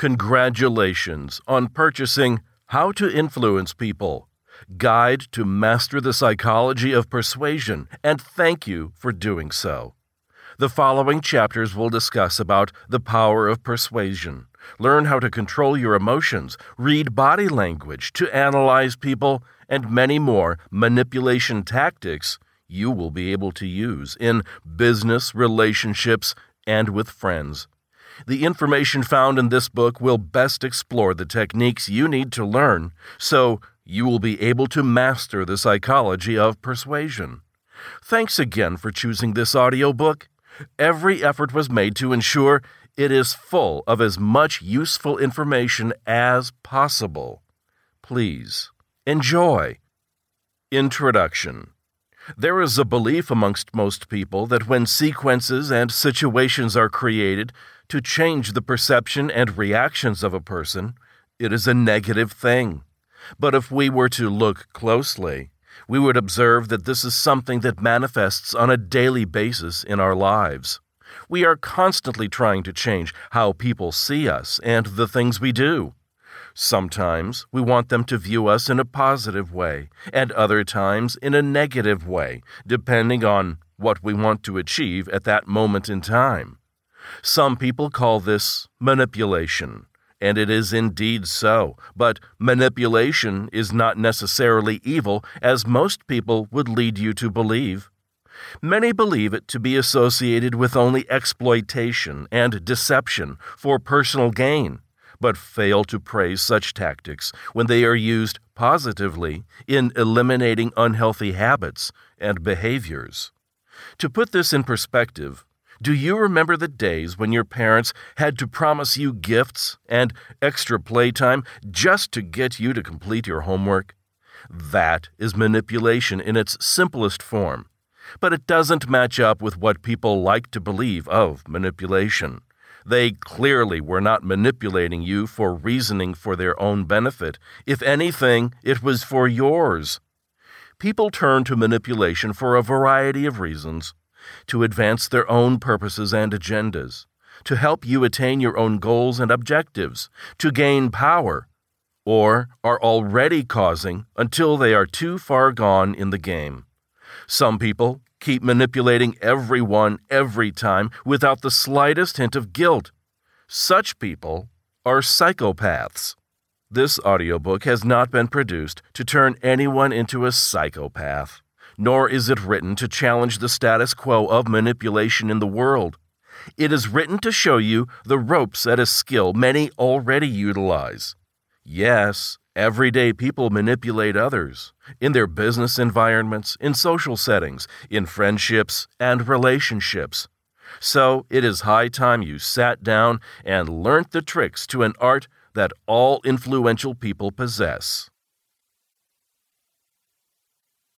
Congratulations on purchasing How to Influence People Guide to Master the Psychology of Persuasion, and thank you for doing so. The following chapters will discuss about the power of persuasion. Learn how to control your emotions, read body language to analyze people, and many more manipulation tactics you will be able to use in business, relationships, and with friends. The information found in this book will best explore the techniques you need to learn so you will be able to master the psychology of persuasion. Thanks again for choosing this audiobook. Every effort was made to ensure it is full of as much useful information as possible. Please enjoy. Introduction There is a belief amongst most people that when sequences and situations are created to change the perception and reactions of a person, it is a negative thing. But if we were to look closely, we would observe that this is something that manifests on a daily basis in our lives. We are constantly trying to change how people see us and the things we do. Sometimes we want them to view us in a positive way, and other times in a negative way, depending on what we want to achieve at that moment in time. Some people call this manipulation, and it is indeed so, but manipulation is not necessarily evil, as most people would lead you to believe. Many believe it to be associated with only exploitation and deception for personal gain, but fail to praise such tactics when they are used positively in eliminating unhealthy habits and behaviors. To put this in perspective, do you remember the days when your parents had to promise you gifts and extra playtime just to get you to complete your homework? That is manipulation in its simplest form, but it doesn't match up with what people like to believe of manipulation. They clearly were not manipulating you for reasoning for their own benefit. If anything, it was for yours. People turn to manipulation for a variety of reasons to advance their own purposes and agendas, to help you attain your own goals and objectives, to gain power, or are already causing until they are too far gone in the game. Some people keep manipulating everyone every time without the slightest hint of guilt. Such people are psychopaths. This audiobook has not been produced to turn anyone into a psychopath nor is it written to challenge the status quo of manipulation in the world. It is written to show you the ropes at a skill many already utilize. Yes, everyday people manipulate others in their business environments, in social settings, in friendships, and relationships. So it is high time you sat down and learnt the tricks to an art that all influential people possess.